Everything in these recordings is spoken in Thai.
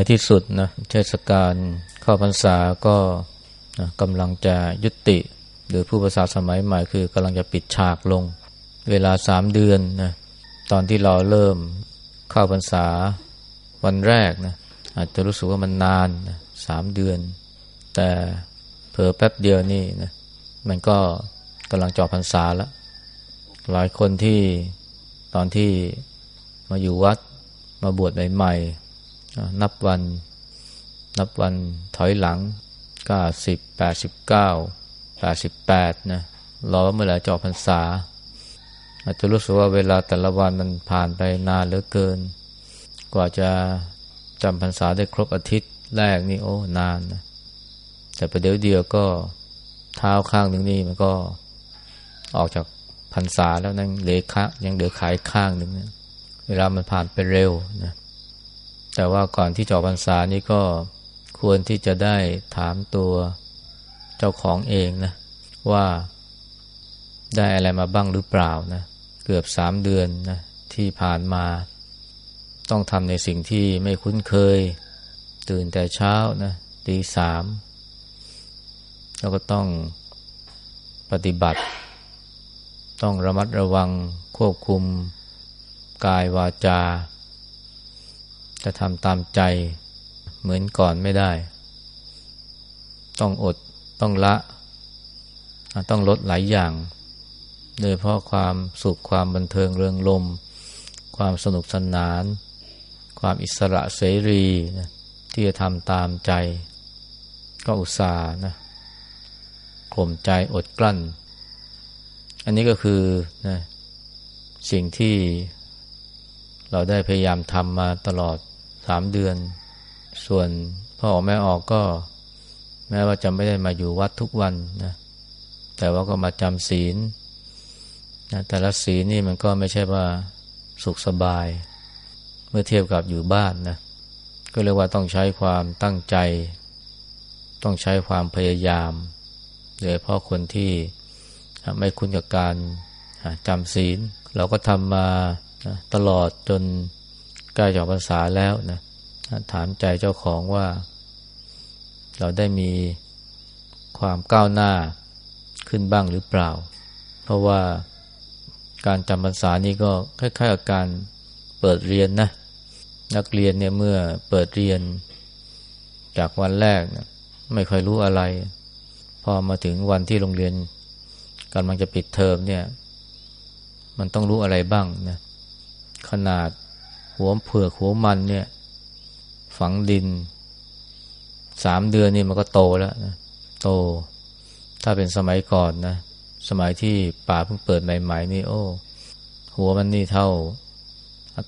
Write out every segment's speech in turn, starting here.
ในที่สุดนะเทศกาลเข้าพรรษาก็กำลังจะยุติ หรือผู้ภาษาสมัยใหม่คือกำลังจะปิดฉากลง เวลาสามเดือนนะตอนที่เราเริ่มเข้าพรรษาวันแรกนะอาจจะรู้สึกว่ามันนานนะสามเดือน แต่เผลอแป๊บเดียวนี่นะมันก็กำลังจอพรรษาแล้วหลายคนที่ตอนที่มาอยู่วัดมาบวชใหม่ นับวัน นับวันถอยหลังก้าสิบแปดสิบเก้าแปดสิบแปดนะรอเมื่อไหร่จอพรรษา อาจจะรู้สึกว่าเวลาแต่ละวันมันผ่านไปนานเหลือเกิน กว่าจะจำพรรษาได้ครบอาทิตย์แรกนี่โอ้นานนะแต่ประเดี๋ยวเดียวก็เท้าข้างหนึ่งนี่มันก็ออกจากพรรษาแล้วนั่งเลือค้ายังเหลือขายข้างหนึ่งนะเวลามันผ่านไปเร็วนะ แต่ว่าก่อนที่จอพรรษานี้ก็ควรที่จะได้ถามตัวเจ้าของเองนะว่าได้อะไรมาบ้างหรือเปล่านะเกือบสามเดือนนะที่ผ่านมา ต้องทำในสิ่งที่ไม่คุ้นเคย ตื่นแต่เช้านะตีสามแล้วก็ต้องปฏิบัติ ต้องระมัดระวังควบคุมกายวาจา จะทำตามใจเหมือนก่อนไม่ได้ ต้องอดต้องละ ต้องลดหลายอย่าง โดยเพราะความสุขความบันเทิงเริงลม ความสนุกสนาน ความอิสระเสรีนะที่จะทำตามใจ ก็อุตส่าห์นะข่มใจอดกลั้น อันนี้ก็คือนะสิ่งที่เราได้พยายามทำมาตลอด สามเดือน ส่วนพ่อออกแม่ออกก็ แม้ว่าจะไม่ได้มาอยู่วัดทุกวันนะแต่ว่าก็มาจำศีลนะแต่ละศีลนี่มันก็ไม่ใช่ว่าสุขสบาย เมื่อเทียบกับอยู่บ้านนะก็เรียกว่าต้องใช้ความตั้งใจ ต้องใช้ความพยายามโดยเพราะคนที่ไม่คุ้นกับการจำศีล เราก็ทำมาตลอดจน ใกล้จะภาษาแล้วนะถามใจเจ้าของว่า เราได้มีความก้าวหน้าขึ้นบ้างหรือเปล่า เพราะว่าการจำภาษานี้ก็คล้ายๆกับการเปิดเรียนนะ นักเรียนเนี่ยเมื่อเปิดเรียน จากวันแรกนะไม่ค่อยรู้อะไร พอมาถึงวันที่โรงเรียนกำลังจะปิดเทอมเนี่ย มันต้องรู้อะไรบ้างนะขนาด หัวเผือกหัวมันเนี่ย ฝังดินสามเดือนนี่มันก็โตแล้วนะโต ถ้าเป็นสมัยก่อนนะสมัยที่ป่าเพิ่งเปิดใหม่ ๆ นี่โอ้หัวมันนี่เท่า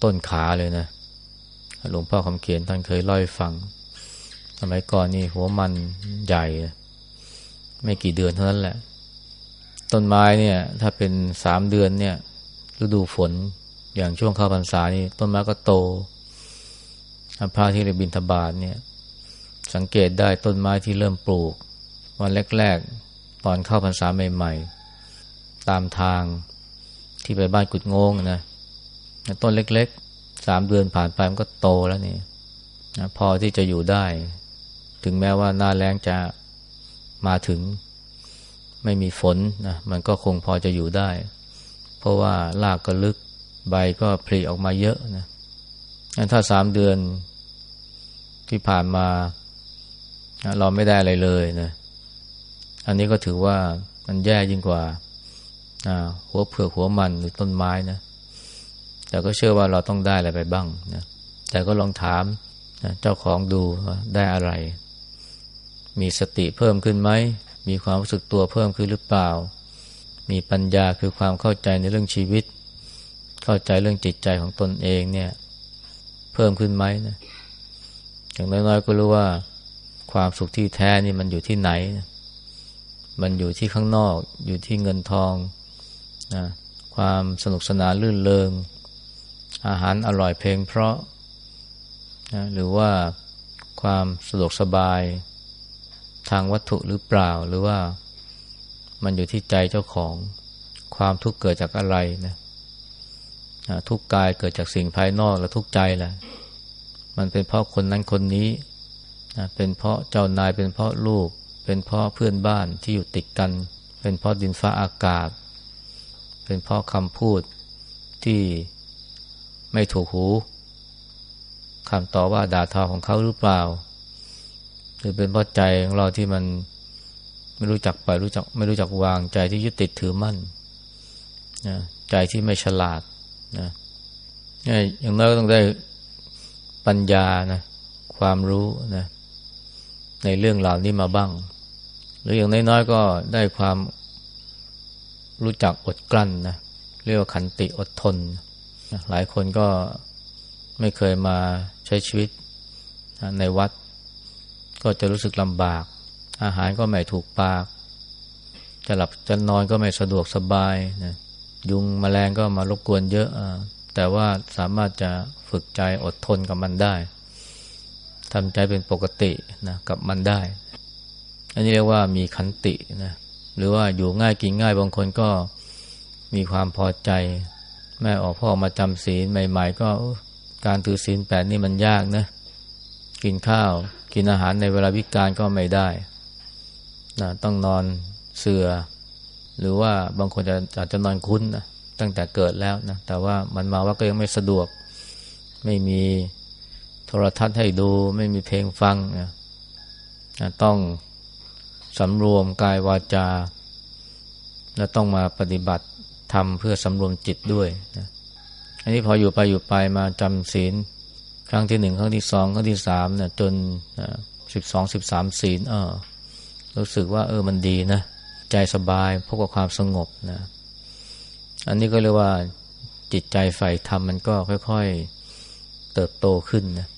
ต้นขาเลยนะหลวงพ่อคำเขียนท่านเคยเล่าให้ฟัง สมัยก่อนนี่หัวมันใหญ่ ไม่กี่เดือนเท่านั้นแหละ ต้นไม้เนี่ย ถ้าเป็นสามเดือนเนี่ยฤดูฝน อย่างช่วงเข้าพรรษานี่ต้นไม้ก็โตพระที่เรบินทบาทเนี่ย สังเกตได้ต้นไม้ที่เริ่มปลูก วันแรกๆ ตอนเข้าพรรษาใหม่ๆ ตามทางที่ไปบ้านกุดงงนะต้นเล็กๆสามเดือนผ่านไปมันก็โตแล้วนี่นะพอที่จะอยู่ได้ ถึงแม้ว่าหน้าแรงจะมาถึงไม่มีฝนนะมันก็คงพอจะอยู่ได้ เพราะว่ารากก็ลึก ใบก็ผลิออกมาเยอะนะงั้นถ้าสามเดือนที่ผ่านมาเราไม่ได้อะไรเลยนะ อันนี้ก็ถือว่ามันแย่ยิ่งกว่าหัวเผือกหัวมันหรือต้นไม้นะ แต่ก็เชื่อว่าเราต้องได้อะไรไปบ้างนะแต่ก็ลองถามนะเจ้าของดูได้อะไร มีสติเพิ่มขึ้นไหม มีความรู้สึกตัวเพิ่มขึ้นหรือเปล่า มีปัญญาคือความเข้าใจในเรื่องชีวิต เข้าใจเรื่องจิตใจของตนเองเนี่ย เพิ่มขึ้นไหมนะอย่างน้อยๆก็รู้ว่าความสุขที่แท้นี่มันอยู่ที่ไหนนะมันอยู่ที่ข้างนอก อยู่ที่เงินทองนะความสนุกสนานลื่นเลงอาหารอร่อยเพลงเพราะนะหรือว่าความสะดวกสบายทางวัตถุหรือเปล่า หรือว่ามันอยู่ที่ใจเจ้าของความทุกข์เกิดจากอะไรนะ ทุกกายเกิดจากสิ่งภายนอกและทุกใจแหละมันเป็นเพราะคนนั้นคนนี้เป็นเพราะเจ้านายเป็นเพราะลูก เป็นเพราะเพื่อนบ้านที่อยู่ติดกัน เป็นเพราะดินฟ้าอากาศ เป็นเพราะคำพูดที่ไม่ถูกหูคำต่อว่าด่าทอของเขาหรือเปล่า หรือเป็นเพราะใจของเราที่มันไม่รู้จักปล่อยรู้จักไม่รู้จักวางใจที่ยึดติดถือมั่นนะใจที่ไม่ฉลาด นะอย่างน้อยก็ต้องได้ปัญญานะความรู้นะในเรื่องเหล่านี้มาบ้าง หรืออย่างน้อยๆก็ได้ความรู้จักอดกลั้นนะเรียกว่าขันติอดทน หลายคนก็ไม่เคยมาใช้ชีวิตในวัด ก็จะรู้สึกลำบาก อาหารก็ไม่ถูกปาก จะหลับจะนอนก็ไม่สะดวกสบายนะ ยุงมแมลงก็มารบกวนเยอะแต่ว่าสามารถจะฝึกใจอดทนกับมันได้ทำใจเป็นปกตินะกับมันได้ อันนี้เรียกว่ามีขันตินะหรือว่าอยู่ง่ายกินง่ายบางคนก็มีความพอใจ แม่ออกพ่อมาจำศีลใหม่ ๆ ก็การถือศีลแปดนี่มันยากนะกินข้าว กินอาหารในเวลาวิกาลก็ไม่ได้นะต้องนอนเสือ หรือว่าบางคนจะอาจจะนอนคุ้นนะตั้งแต่เกิดแล้วนะแต่ว่ามันมาว่าก็ยังไม่สะดวก ไม่มีโทรทัศน์ให้ดู ไม่มีเพลงฟังนะต้องสำรวมกายวาจา และต้องมาปฏิบัติทำเพื่อสำรวมจิตด้วยนะอันนี้พออยู่ไปอยู่ไปมาจำศีล ครั้งที่หนึ่งครั้งที่สองครั้งที่สามเนี่ยจนสิบสองสิบสามศีลเออรู้สึกว่า เออมันดีนะ ใจสบายพบกับความสงบนะ อันนี้ก็เรียกว่าจิตใจใฝ่ธรรมมันก็ค่อยๆเติบโตขึ้นนะ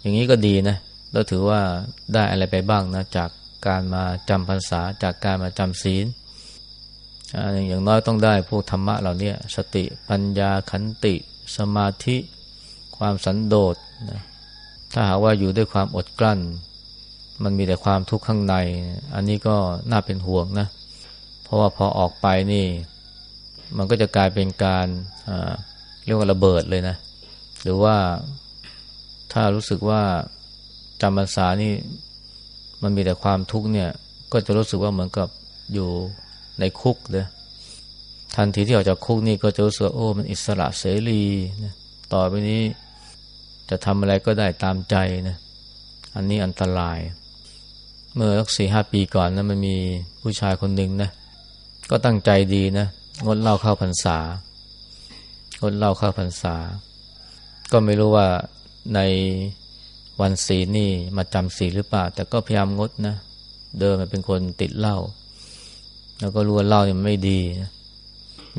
อย่างนี้ก็ดีนะเราถือว่าได้อะไรไปบ้างนะ จากการมาจำพรรษาจากการมาจำศีลอย่างน้อยต้องได้พวกธรรมะเหล่านี้สติปัญญาขันติ สมาธิ ความสันโดษนะถ้าหากว่าอยู่ด้วยความอดกลั้น มันมีแต่ความทุกข์ข้างใน อันนี้ก็น่าเป็นห่วงนะเราะว่าพอออกไปนี่ มันก็จะกลายเป็นการเรียกว่าระเบิดเลยนะ หรือว่าถ้ารู้สึกว่าจำพรรษานี่มันมีแต่ความทุกข์เนี่ย ก็จะรู้สึกว่าเหมือนกับอยู่ในคุกเลยทันทีที่ออกจากคุกนี่ก็จะรู้สึกโอ้ มันอิสระเสรีนะต่อไปนี้จะทำอะไรก็ได้ตามใจนะอันนี้อันตราย เมื่อสักสี่ห้าปีก่อนนะมันมีผู้ชายคนหนึ่งนะ ก็ตั้งใจดีนะงดเล้าเข้าพรรษางดเล้าเข้าพรรษา ก็ไม่รู้ว่าในวันศีนี่มาจำศีหรือเปล่า แต่ก็พยายามงดนะเดิมมันเป็นคนติดเหล้าแล้วก็รู้ว่าเหล้ามันไม่ดีนะ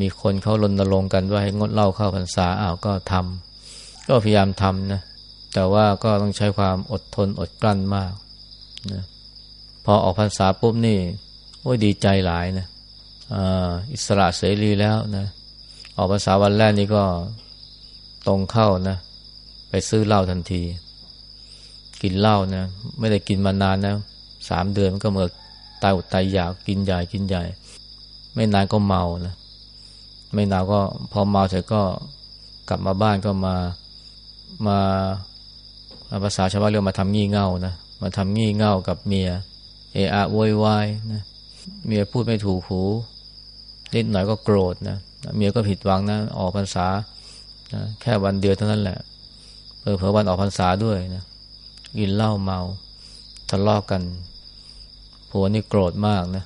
มีคนเขารณรงค์กันว่าให้งดเหล้าเข้าพรรษาอ้าวก็ทำก็พยายามทำนะแต่ว่าก็ต้องใช้ความอดทนอดกลั้นมากนะพอออกพรรษาปุ๊บนี่โอ้ยดีใจหลายนะ อิสระเสรีแล้วนะออกพรรษาวันแรกนี่ก็ตรงเข้านะ ไปซื้อเหล้าทันที กินเหล้านะ ไม่ได้กินมานานนะสามเดือนมันก็เมื่อตายอดตายอยากกินใหญ่กินใหญ่ ไม่นานก็เมานะไม่นานก็พอเมาเสร็จก็กลับมาบ้านก็มามาภาษาชาวบ้านเรียกมาทำงี่เง่านะมาทำงี่เง่ากับเมียเอะอะโวยวายนะเมียพูดไม่ถูกหู นิดหน่อยก็โกรธนะเมียก็ผิดหวังนะออกพรรษานะแค่วันเดียวเท่านั้นแหละเผลอวันออกพรรษาด้วยนะกินเหล้าเมาทะเลาะกกันผัวนี่โกรธมากนะ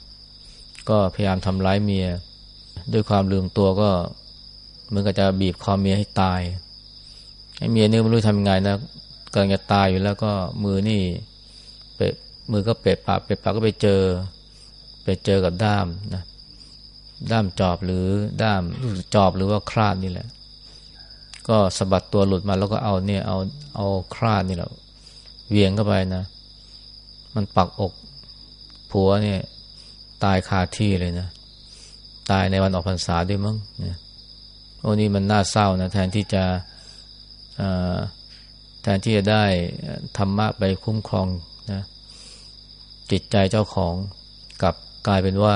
ก็พยายามทำร้ายเมีย ด้วยความลืมตัวก็เหมือนกับจะบีบคอเมียให้ตายไอ้เมียนี่ไม่รู้ทำยังไงนะกำลังจะตายอยู่แล้วก็มือนี่เปะมือก็เปะปากเปะปากก็ไปเจอ ไปเจอกับด้ามนะ ด้ามจอบหรือด้ามจอบหรือว่าคราดนี่แหละ ก็สะบัดตัวหลุดมาแล้วก็เอาเนี่ยเอาเอาคราดนี่แหละเวียงเข้าไปนะ มันปักอกผัวเนี่ย ตายคาที่เลยนะ ตายในวันออกพรรษาด้วยมั้งเนี่ยโอ้นี่มันน่าเศร้านะแทนที่จะแทนที่จะได้ธรรมะไปคุ้มครองนะจิตใจเจ้าของกับกลายเป็นว่า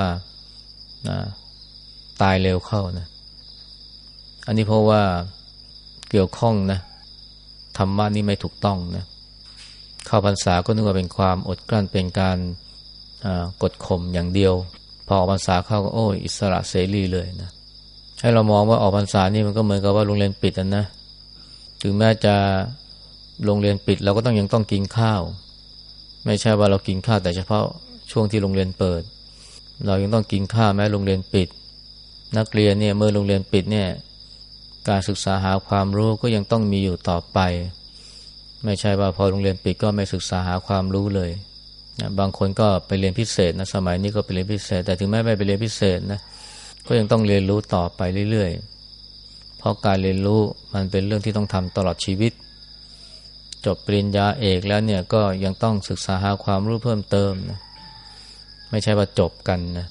นะ ตายเร็วเข้านะ อันนี้เพราะว่าเกี่ยวข้องนะธรรมะนี่ไม่ถูกต้องนะเข้าพรรษาก็นึกว่าเป็นความอดกลั้นเป็นการกดข่มอย่างเดียว พอออกพรรษาเข้าก็โอ้ยอิสระเสรีเลยนะให้เรามองว่าออกพรรษานี่มันก็เหมือนกับว่าโรงเรียนปิดนะถึงแม้จะโรงเรียนปิดเราก็ต้องยังต้องกินข้าว ไม่ใช่ว่าเรากินข้าวแต่เฉพาะช่วงที่โรงเรียนเปิด เรายังต้องกินข้าวแม้โรงเรียนปิด นักเรียนเนี่ยเมื่อโรงเรียนปิดเนี่ยการศึกษาหาความรู้ก็ยังต้องมีอยู่ต่อไป ไม่ใช่ว่าพอโรงเรียนปิดก็ไม่ศึกษาหาความรู้เลยนะบางคนก็ไปเรียนพิเศษนะสมัยนี้ก็ไปเรียนพิเศษ แต่ถึงแม้ไม่ไปเรียนพิเศษนะก็ยังต้องเรียนรู้ต่อไปเรื่อยๆเพราะการเรียนรู้มันเป็นเรื่องที่ต้องทำตลอดชีวิต จบปริญญาเอกแล้วเนี่ยก็ยังต้องศึกษาหาความรู้เพิ่มเติมนะไม่ใช่ว่าจบกันนะ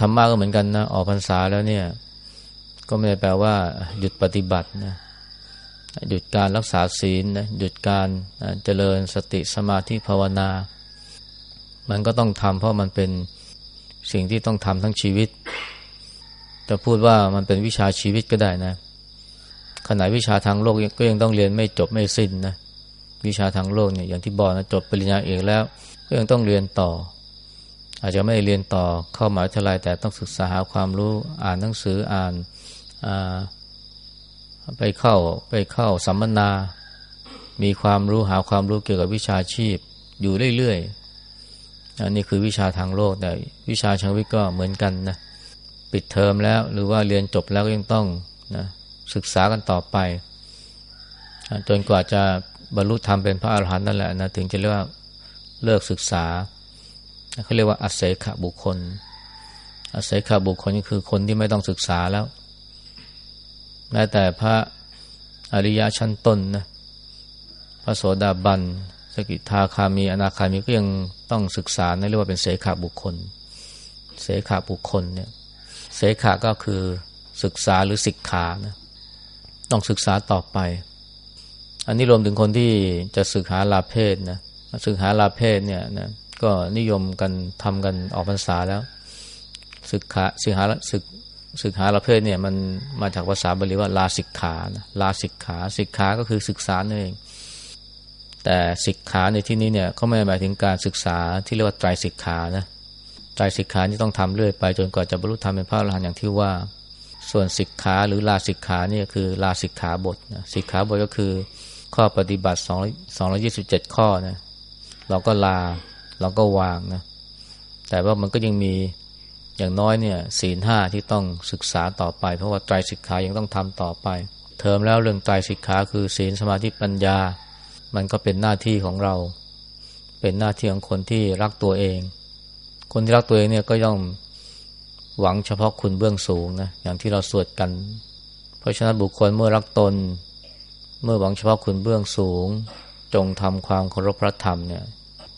ธรรมะก็เหมือนกันนะออกพรรษาแล้วเนี่ย ก็ไม่ได้แปลว่า หยุดปฏิบัตินะหยุดการรักษาศีลนะหยุดการเจริญสติสมาธิภาวนา มันก็ต้องทำเพราะมันเป็นสิ่งที่ต้องทำทั้งชีวิตจะพูดว่ามันเป็นวิชาชีวิตก็ได้นะขณะวิชาทางโลกก็ยังต้องเรียนไม่จบไม่สิ้นนะวิชาทางโลกเนี่ยอย่างที่บอกนะจบปริญญาเอกแล้ว ก็ยังต้องเรียนต่อ อาจจะไม่เรียนต่อเข้ามหาวิทยาลัยแต่ต้องศึกษาหาความรู้อ่านหนังสืออ่านไปเข้าไปเข้าสัมมนา มีความรู้หาความรู้เกี่ยวกับวิชาชีพอยู่เรื่อยๆอันนี้คือวิชาทางโลกแต่วิชาชีวิตก็เหมือนกันนะปิดเทอมแล้วหรือว่าเรียนจบแล้วก็ยังต้องนะศึกษากันต่อไป จนกว่าจะบรรลุธรรมเป็นพระอาหารหันต์นั่นแหละนะถึงจะเรียกว่าเลิกศึกษา เขาเรียกว่าอัศเสขบุคคลอาศัยขาบุคคลก็คือคนที่ไม่ต้องศึกษาแล้วแม้แต่พระอริยะชั้นต้นนะพระโสดาบันสกิทาคามีอนาคามีก็ยังต้องศึกษาในเรียกว่าเป็นเสขาบุคคล เสขาบุคคลเนี่ยเสขาก็คือศึกษาหรือศิกขานะต้องศึกษาต่อไป อันนี้รวมถึงคนที่จะศึกษาลาเพศนะศึกษาลาเพศเนี่ยนะ ก็นิยมกันทำกันออกพรรษาแล้ว ศึกขาศึกหาศึกศึกหาประเภทเนี่ยมันมาจากภาษาบาลีว่าลาสิกขานะลาสิกขาสิกขาก็คือศึกษานั่นเองแต่สิกขาในที่นี้เนี่ยเขาไม่หมายถึงการศึกษาที่เรียกว่าไตรสิกขานะไตรสิกขานี่ต้องทำเรื่อยไปจนกว่าจะบรรลุธรรมเป็นพระอรหันต์อย่างที่ว่า ส่วนสิกขาหรือลาสิกขาเนี่ยคือลาสิกขาบทนะสิกขาบทก็คือข้อปฏิบัติ2 227 ข้อนะเราก็ลา เราก็วางนะ แต่ว่ามันก็ยังมีอย่างน้อยเนี่ยศีลห้าที่ต้องศึกษาต่อไป เพราะว่าไตรสิกขายังต้องทำต่อไป เทอมแล้วเรื่องไตรสิกขาคือศีลสมาธิปัญญา มันก็เป็นหน้าที่ของเรา เป็นหน้าที่ของคนที่รักตัวเอง คนที่รักตัวเองเนี่ยก็ย่อมหวังเฉพาะคุณเบื้องสูงนะอย่างที่เราสวดกัน เพราะฉะนั้นบุคคลเมื่อรักตน เมื่อหวังเฉพาะคุณเบื้องสูง จงทำความเคารพพระธรรมเนี่ย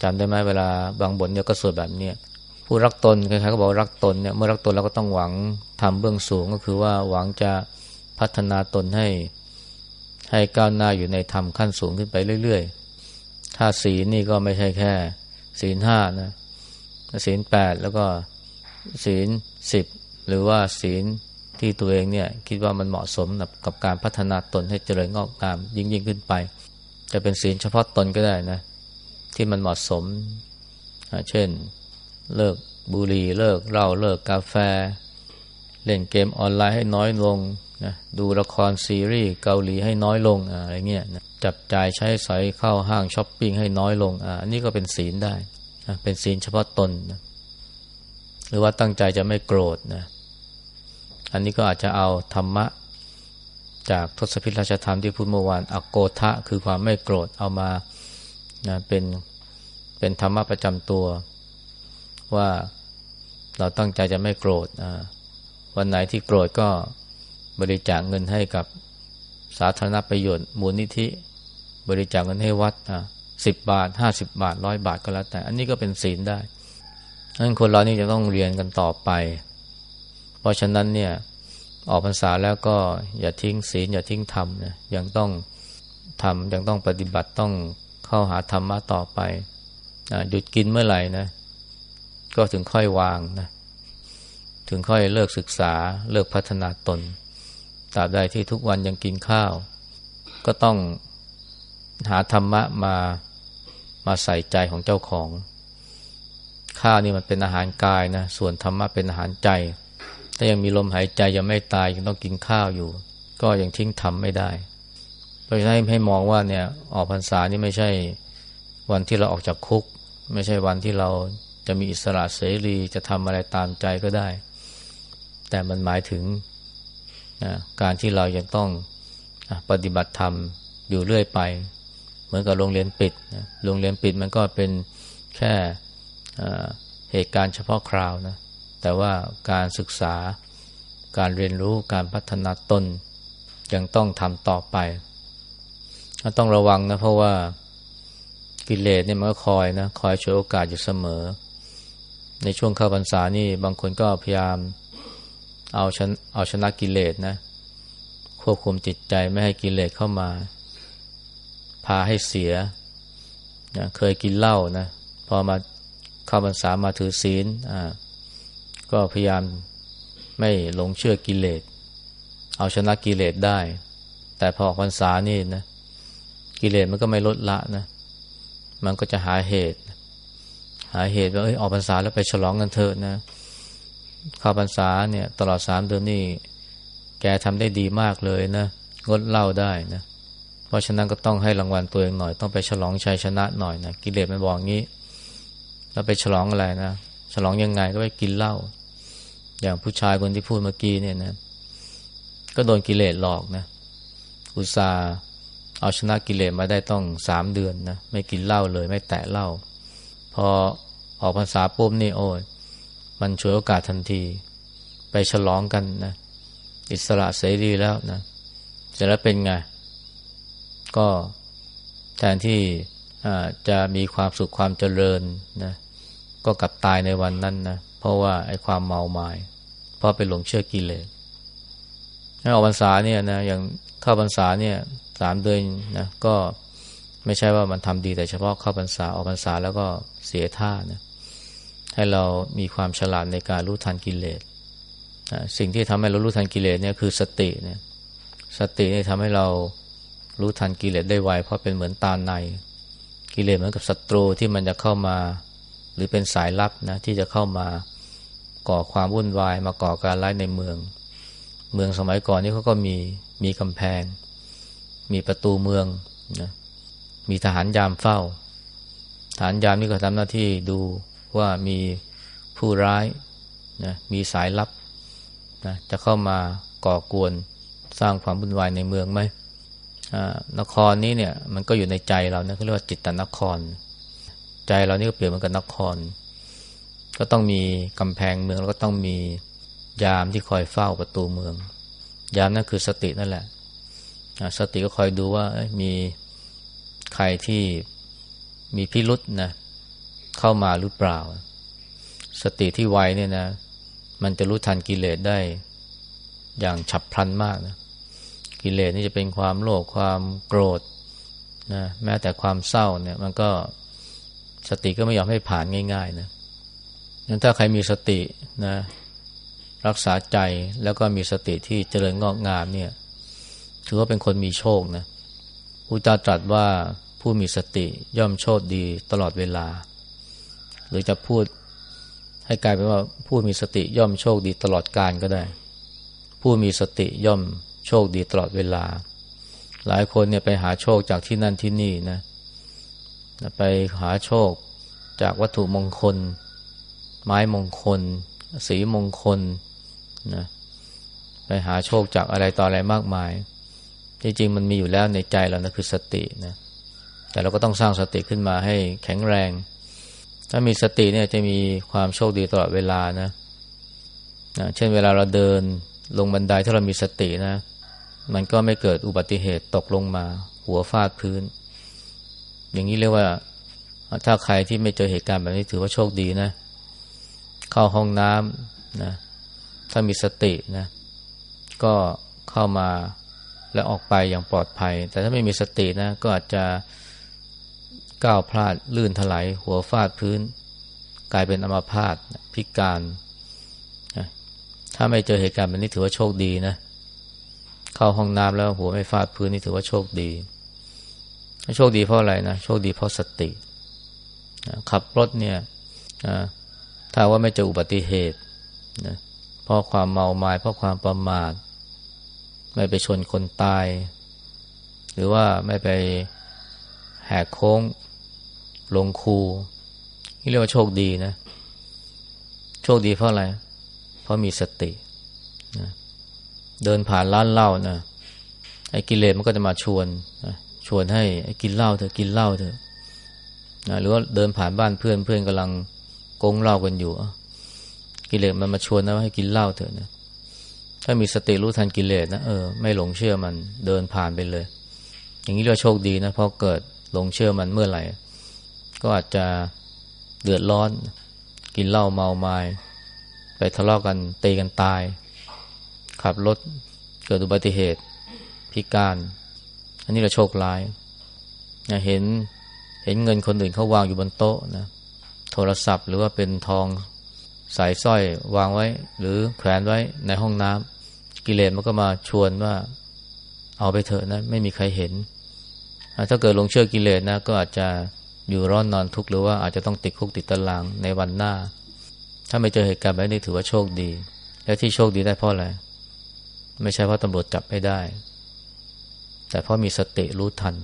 จำได้ไหมเวลาบางบทเนี่ยก็สวดแบบเนี้ยผู้รักตนใครๆก็บอกรักตนเนี่ยเมื่อรักตนเราก็ต้องหวังทำเบื้องสูงก็คือว่าหวังจะพัฒนาตนให้ ให้ก้าวหน้าอยู่ในธรรมขั้นสูงขึ้นไปเรื่อยๆ ถ้าศีลนี่ก็ไม่ใช่แค่ ศีลห้านะศีลแปดแล้วก็ศีลสิบหรือว่าศีลที่ตัวเองเนี่ยคิดว่ามันเหมาะสมกับการพัฒนาตนให้เจริญงอกงามยิ่งยิ่งขึ้นไป จะเป็นศีลเฉพาะตนก็ได้นะ ที่มันเหมาะสม เช่นเลิกบุหรี่เลิกเหล้าเลิกกาแฟ เล่นเกมออนไลน์ให้น้อยลงนะดูละครซีรีส์เกาหลีให้น้อยลงอะไรเงี้ยนะจับจ่ายใช้สอยเข้าห้างช้อปปิ้งให้น้อยลงอ่านี่ก็เป็นศีลได้นะเป็นศีลเฉพาะตนนะหรือว่าตั้งใจจะไม่โกรธนะอันนี้ก็อาจจะเอาธรรมะ จากทศพิธราชธรรมที่พูดเมื่อวานอโกทะคือความไม่โกรธเอามา นะเป็นเป็นธรรมะประจำตัว ว่าเราตั้งใจจะไม่โกรธวันไหนที่โกรธก็บริจาคเงินให้กับสาธารณประโยชน์มูลนิธิ บริจาคเงินให้วัดอะสิบบาทห้าสิบบาทร้อยบาทก็แล้วแต่ อันนี้ก็เป็นศีลได้นั้นคนเรานี่จะต้องเรียนกันต่อไป เพราะฉะนั้นเนี่ยออกพรรษาแล้วก็อย่าทิ้งศีลอย่าทิ้งธรรมนะยังต้องทำยังต้องปฏิบัติต้อง เข้าหาธรรมะต่อไปหยุดกินเมื่อไหร่นะ ก็ถึงค่อยวางนะ ถึงค่อยเลิกศึกษา เลิกพัฒนาตนตราบใดที่ทุกวันยังกินข้าว ก็ต้องหาธรรมะมามาใส่ใจของเจ้าของ ข้าวนี่มันเป็นอาหารกายนะ ส่วนธรรมะเป็นอาหารใจ ถ้ายังมีลมหายใจยังไม่ตายยังต้องกินข้าวอยู่ ก็ยังทิ้งทำไม่ได้ เพราะฉะนั้นให้มองว่าเนี่ยออกพรรษานี่ไม่ใช่วันที่เราออกจากคุก ไม่ใช่วันที่เราจะมีอิสระเสรีจะทำอะไรตามใจก็ได้ แต่มันหมายถึงนะการที่เรายังต้องปฏิบัติธรรมอยู่เรื่อยไป เหมือนกับโรงเรียนปิดนะโรงเรียนปิดมันก็เป็นแค่เหตุการณ์เฉพาะคราวนะแต่ว่าการศึกษาการเรียนรู้การพัฒนาตนยังต้องทำต่อไป ต้องระวังนะเพราะว่ากิเลสเนี่ยมันก็คอยนะคอยช่วยโอกาสอยู่เสมอ ในช่วงเข้าพรรษานี่บางคนก็พยายามเอาชนะเอาชนะกิเลสนะ ควบคุมจิตใจไม่ให้กิเลสเข้ามา พาให้เสียนะเคยกินเหล้านะพอมาเข้าพรรษามาถือศีลอ่าก็พยายามไม่หลงเชื่อกิเลสเอาชนะกิเลสได้ แต่พอพรรษานี่นะ กิเลสมันก็ไม่ลดละนะ มันก็จะหาเหตุ หาเหตุว่าเอ้ยออกพรรษาแล้วไปฉลองกันเถอะนะข้าพรรษาเนี่ย ตลอดสามเดือนนี่แกทำได้ดีมากเลยนะงดเหล้าได้นะเพราะฉะนั้นก็ต้องให้รางวัลตัวเองหน่อย ต้องไปฉลองชัยชนะหน่อยนะกิเลสมันบอกงี้ แล้วไปฉลองอะไรนะฉลองยังไงก็ไปกินเหล้าอย่างผู้ชายคนที่พูดเมื่อกี้เนี่ยนะ ก็โดนกิเลสหลอกนะอุตส่าห์ เอาชนะกิเลสมาได้ต้องสามเดือนนะไม่กินเหล้าเลย ไม่แตะเหล้าพอออกพรรษาปุ๊บนี่โอ้ยมันช่วยโอกาสทันที ไปฉลองกันนะอิสระเสรีแล้วนะเสร็จแล้วเป็นไง ก็แทนที่จะมีความสุขความเจริญนะก็กลับตายในวันนั้นนะเพราะว่าไอ้ความเมาหมาย เพราะไปหลงเชื่อกิเลสให้ออกพรรษาเนี่ยนะอย่างเข้าพรรษาเนี่ย สามเดือนนะก็ไม่ใช่ว่ามันทำดีแต่เฉพาะเข้าพรรษาออกพรรษาแล้วก็เสียท่านะให้เรามีความฉลาดในการรู้ทันกิเลสสิ่งที่ทำให้เรารู้ทันกิเลสเนี่ยคือสติเนี่ยสติเนี่ยทำให้เรารู้ทันกิเลสได้ไวเพราะเป็นเหมือนตาใน กิเลสเหมือนกับศัตรูที่มันจะเข้ามา หรือเป็นสายลับนะที่จะเข้ามาก่อความวุ่นวายมาก่อการร้ายในเมือง เมืองสมัยก่อนนี่เขาก็มีมีกำแพง มีประตูเมืองนะมีทหารยามเฝ้า ทหารยามนี่ก็ทำหน้าที่ดูว่ามีผู้ร้ายนะมีสายลับนะจะเข้ามาก่อกวนสร้างความวุ่นวายในเมืองไหมนครนี้เนี่ยมันก็อยู่ในใจเรานะเขาเรียกว่าจิตตนคร ใจเรานี่ก็เปรียบเหมือนกับนคร ก็ต้องมีกำแพงเมืองแล้วก็ต้องมียามที่คอยเฝ้าประตูเมือง ยามนั่นคือสตินั่นแหละ สติก็คอยดูว่ามีใครที่มีพิรุษนะเข้ามาหรือเปล่า สติที่ไวเนี่ยนะ มันจะรู้ทันกิเลสได้อย่างฉับพลันมากนะกิเลสนี่จะเป็นความโลภความโกรธนะแม้แต่ความเศร้าเนี่ย มันก็สติก็ไม่ยอมให้ผ่านง่าย ๆ นะงั้นถ้าใครมีสตินะ รักษาใจแล้วก็มีสติที่เจริญงอกงามเนี่ย ถือว่าเป็นคนมีโชคนะพุทธาตรัสว่าผู้มีสติย่อมโชคดีตลอดเวลา หรือจะพูดให้กลายเป็นว่าผู้มีสติย่อมโชคดีตลอดกาลก็ได้ ผู้มีสติย่อมโชคดีตลอดเวลา หลายคนเนี่ยไปหาโชคจากที่นั่นที่นี่นะไปหาโชคจากวัตถุมงคล ไม้มงคล สีมงคลนะไปหาโชคจากอะไรต่ออะไรมากมาย จริงๆมันมีอยู่แล้วในใจเรานะคือสตินะแต่เราก็ต้องสร้างสติขึ้นมาให้แข็งแรง ถ้ามีสติเนี่ยจะมีความโชคดีตลอดเวลานะนะเช่นเวลาเราเดินลงบันไดถ้าเรามีสตินะ มันก็ไม่เกิดอุบัติเหตุตกลงมา หัวฟาดพื้น อย่างนี้เรียกว่า ถ้าใครที่ไม่เจอเหตุการณ์แบบนี้ถือว่าโชคดีนะ เข้าห้องน้ำนะ ถ้ามีสตินะ ก็เข้ามา และออกไปอย่างปลอดภัย แต่ถ้าไม่มีสตินะก็อาจจะก้าวพลาดลื่นถลายหัวฟาดพื้น กลายเป็นอัมาพาตพิการ ถ้าไม่เจอเหตุการณ์แบบนี้ถือว่าโชคดีนะ เข้าห้องน้ำแล้วหัวไม่ฟาดพื้นนี่ถือว่าโชคดี โชคดีเพราะอะไรนะโชคดีเพราะสติขับรถเนี่ยถ้าว่าไม่เจออุบัติเหตุนะเพราะความเมาไมา้เพราะความประมาท ไม่ไปชนคนตาย หรือว่าไม่ไปแหกโค้ง ลงคูนี่เรียกว่าโชคดีนะ โชคดีเพราะอะไร เพราะมีสตินะเดินผ่านร้านเหล้านะไอ้กิเลสมันก็จะมาชวนนะชวนให้กินเหล้าเถอะกินเหล้าเถอะนะหรือว่าเดินผ่านบ้านเพื่อนเพื่อนกำลังกงเหล้ากันอยู่กิเลสมันมาชวนนะว่าให้กินเหล้าเถอะนะ ถ้ามีสติรู้ทันกิเลสนะเออไม่หลงเชื่อมันเดินผ่านไปเลย อย่างนี้เราโชคดีนะพราะเกิดหลงเชื่อมันเมื่อไหร่ ก็อาจจะเดือดร้อน กินเหล้าเมาไมา้ไปทะเลาะกกันตีกันตาย ขับรถเกิดอุบัติเหตุพิการ อันนี้เราโชคร้ายนะเห็นเห็นเงินคนอื่นเขาวางอยู่บนโต๊ะนะโทรศัพท์หรือว่าเป็นทองสายสร้อยวางไว้ หรือแขวนไว้ในห้องน้ำ กิเลสมันก็มาชวนว่าเอาไปเถอะนะ ไม่มีใครเห็น ถ้าเกิดลงเชื่อกิเลสนะ ก็อาจจะอยู่ร้อนนอนทุกข์หรือว่าอาจจะต้องติดคุกติดตารางในวันหน้า ถ้าไม่เจอเหตุการณ์แบบนี้ถือว่าโชคดี และที่โชคดีได้เพราะอะไรไม่ใช่เพราะตำรวจจับไม่ได้ แต่เพราะมีสติรู้ทัน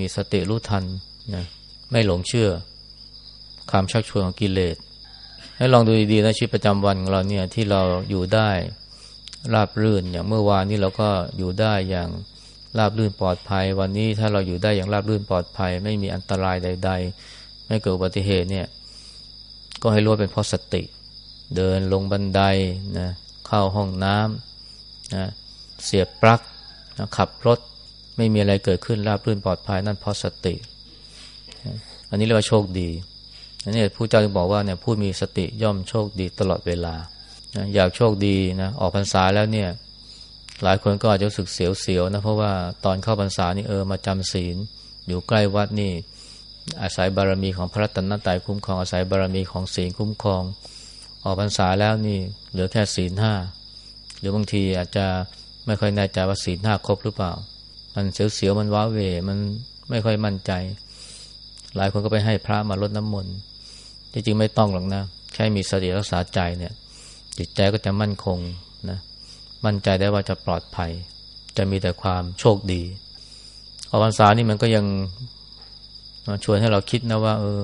มีสติรู้ทันนะไม่หลงเชื่อความชักชวนของกิเลสให้ลองดูดีๆนะชีวิตประจำวันของเราเนี่ยที่เราอยู่ได้ ราบรื่น อย่างเมื่อวานนี้เราก็อยู่ได้อย่างราบรื่นปลอดภัย วันนี้ถ้าเราอยู่ได้อย่างราบรื่นปลอดภัย ไม่มีอันตรายใด ๆ ไม่เกิดอุบัติเหตุเนี่ย ก็ให้รู้ว่าเป็นเพราะสติ เดินลงบันไดนะเข้าห้องน้ำนะเสียบปลั๊กนะขับรถไม่มีอะไรเกิดขึ้นราบรื่นปลอดภัยนั่นเพราะสติ อันนี้เรียกว่าโชคดีอันนี้ผู้เจ้าจึงบอกว่าเนี่ยผู้มีสติย่อมโชคดีตลอดเวลา นะอยากโชคดีนะออกพรรษาแล้วเนี่ย หลายคนก็อาจจะรู้สึกเสียวๆนะเพราะว่าตอนเข้าพรรษานี่เออมาจำศีล อยู่ใกล้วัดนี่ อาศัยบารมีของพระรัตนตรัยคุ้มครองอาศัยบารมีของศีลคุ้มครอง ออกพรรษาแล้วนี่ เหลือแค่ศีลห้าหรือบางทีอาจจะไม่ค่อยแน่ใจว่าศีลห้าครบหรือเปล่า มันเสียวๆมันว้าเวมันไม่ค่อยมั่นใจ หลายคนก็ไปให้พระมาลดน้ำมนต์จริงๆไม่ต้องหรอกนะ แค่มีสติรักษาใจเนี่ย จิตใจก็จะมั่นคงนะมั่นใจได้ว่าจะปลอดภัย จะมีแต่ความโชคดีออกพรรษานี่มันก็ยังชวนให้เราคิดนะว่า เออ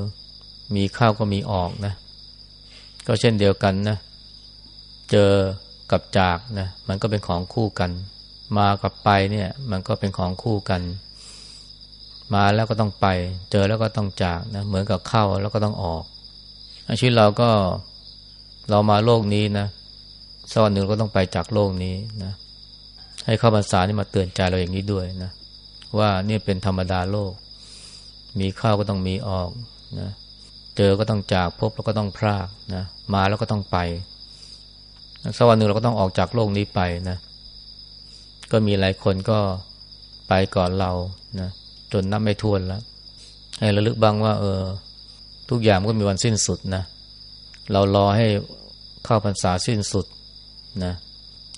มีข้าวก็มีออกนะ ก็เช่นเดียวกันนะ เจอกับจากนะ มันก็เป็นของคู่กัน มากับไปเนี่ย มันก็เป็นของคู่กัน มาแล้วก็ต้องไป เจอแล้วก็ต้องจากนะ เหมือนกับเข้าแล้วก็ต้องออกชีวิตเราก็ เรามาโลกนี้นะสักวันหนึ่งก็ต้องไปจากโลกนี้นะให้ข้าพรรษานี่มาเตือนใจเราอย่างนี้ด้วยนะว่านี่เป็นธรรมดาโลก มีเข้าก็ต้องมีออกนะเจอก็ต้องจากพบแล้วก็ต้องพรากนะมาแล้วก็ต้องไปสักวันหนึ่งเราก็ต้องออกจากโลกนี้ไปนะ ก็มีหลายคนก็ไปก่อนเรานะจนนับไม่ถ้วนแล้วให้ระลึกบ้างว่า เออ ทุกอย่างก็มีวันสิ้นสุดนะเรารอให้ เข้าพรรษาสิ้นสุดนะ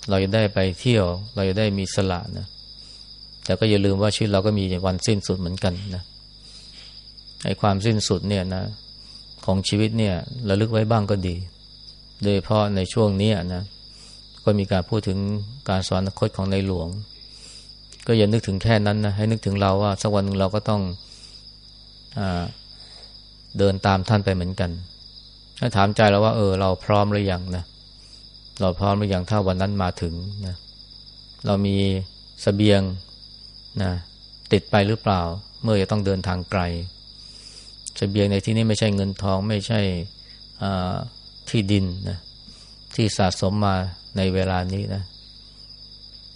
เราจะได้ไปเที่ยว เราจะได้มีสละนะแต่ก็อย่าลืมว่าชีวิตเราก็มีวันสิ้นสุดเหมือนกันนะไอ้ความสิ้นสุดเนี่ยนะ ของชีวิตเนี่ยระลึกไว้บ้างก็ดี โดยเพราะในช่วงนี้นะ ก็มีการพูดถึงการสอนคตของในหลวง ก็อย่านึกถึงแค่นั้นนะให้นึกถึงเราว่าสักวันหนึ่งเราก็ต้องอเดินตามท่านไปเหมือนกัน ถ้าถามใจเราว่าเออ เราพร้อมหรือยังนะเราพร้อมหรือยังถ้าวันนั้นมาถึงนะเรามีสเสบียงนะติดไปหรือเปล่า เมื่อจะต้องเดินทางไกลสเสบียงในที่นี้ไม่ใช่เงินทองไม่ใช่ที่ดินนะที่สะสมมาในเวลานี้นะ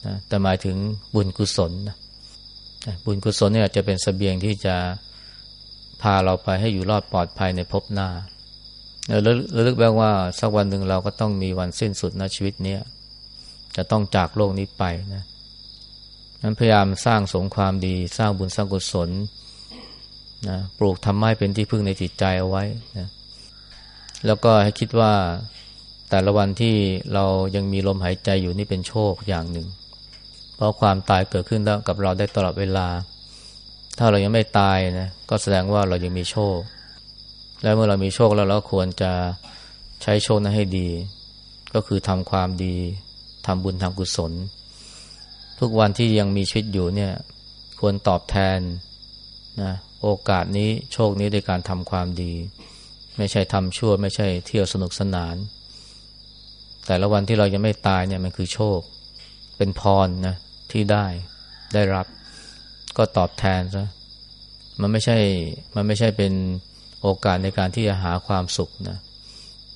นะแต่หมายถึงบุญกุศลนะบุญกุศลเนี่ยจะเป็นสเสบียงที่จะพาเราไปให้อยู่รอดปลอดภัยในภพหน้า ระลึกแบ้ว่าสักวันหนึ่งเราก็ต้องมีวันสิ้นสุดนะชีวิตเนี้ยจะต้องจากโลกนี้ไปนะนั้นพยายามสร้างสงความดี สร้างบุญสร้างกุศลนะปลูกทำให้เป็นที่พึ่งในจิตใจเอาไว้นะแล้วก็ให้คิดว่าแต่ละวันที่เรายังมีลมหายใจอยู่นี่เป็นโชคอย่างหนึ่ง เพราะความตายเกิดขึ้นแล้วกับเราได้ตลอดเวลา ถ้าเรายังไม่ตายนะก็แสดงว่าเรายังมีโชค และเมื่อเรามีโชคแล้วเราควรจะใช้โชคนั้นให้ดี ก็คือทำความดีทำบุญทำกุศล ทุกวันที่ยังมีชีวิตอยู่เนี่ย ควรตอบแทนนะโอกาสนี้โชคนี้ด้วยการทำความดี ไม่ใช่ทำชั่ว ไม่ใช่เที่ยวสนุกสนาน แต่ละวันที่เรายังไม่ตายเนี่ยมันคือโชค เป็นพรนะที่ได้ได้รับ ก็ตอบแทนซะมันไม่ใช่มันไม่ใช่เป็น โอกาสในการที่จะหาความสุขนะ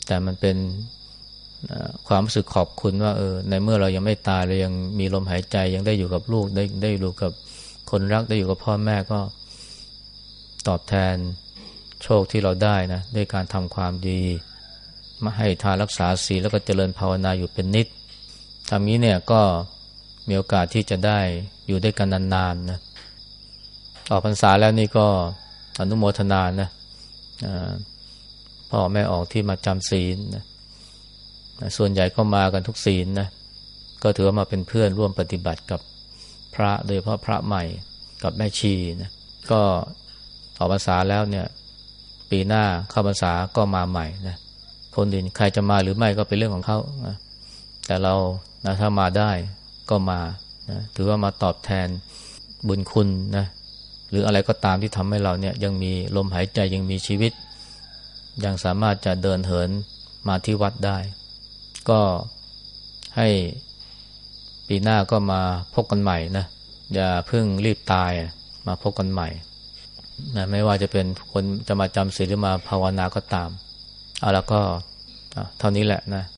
แต่มันเป็นความรู้สึกขอบคุณว่าเออในเมื่อเรายังไม่ตายเรายังมีลมหายใจยังได้อยู่กับลูกได้ได้อยู่กับคนรักได้อยู่กับพ่อแม่ก็ตอบแทนโชคที่เราได้นะด้วยการทำความดี มาให้ทานรักษาศีลแล้วก็เจริญภาวนาอยู่เป็นนิดทำนี้เนี่ยก็มีโอกาสที่จะได้อยู่ด้วยกันนานๆนะออกพรรษาแล้วนี่ก็อนุโมทนานะ พ่อแม่ออกที่มาจำศีลนะส่วนใหญ่ก็มากันทุกศีลนะก็ถือว่ามาเป็นเพื่อนร่วมปฏิบัติกับพระโดยเฉพาะพระใหม่กับแม่ชีนะก็ออกพรรษาแล้วเนี่ย ปีหน้าเข้าพรรษาก็มาใหม่นะคนอื่นใครจะมาหรือไม่ก็เป็นเรื่องของเขานะแต่เรานะถ้ามาได้ก็มานะถือว่ามาตอบแทนบุญคุณนะ หรืออะไรก็ตามที่ทำให้เราเนี่ยยังมีลมหายใจยังมีชีวิต ยังสามารถจะเดินเหินมาที่วัดได้ ก็ให้ปีหน้าก็มาพบกันใหม่นะอย่าเพิ่งรีบตายมาพบกันใหม่นะไม่ว่าจะเป็นคนจะมาจำศีลหรือมาภาวนาก็ตามเอาแล้วก็เท่านี้แหละนะ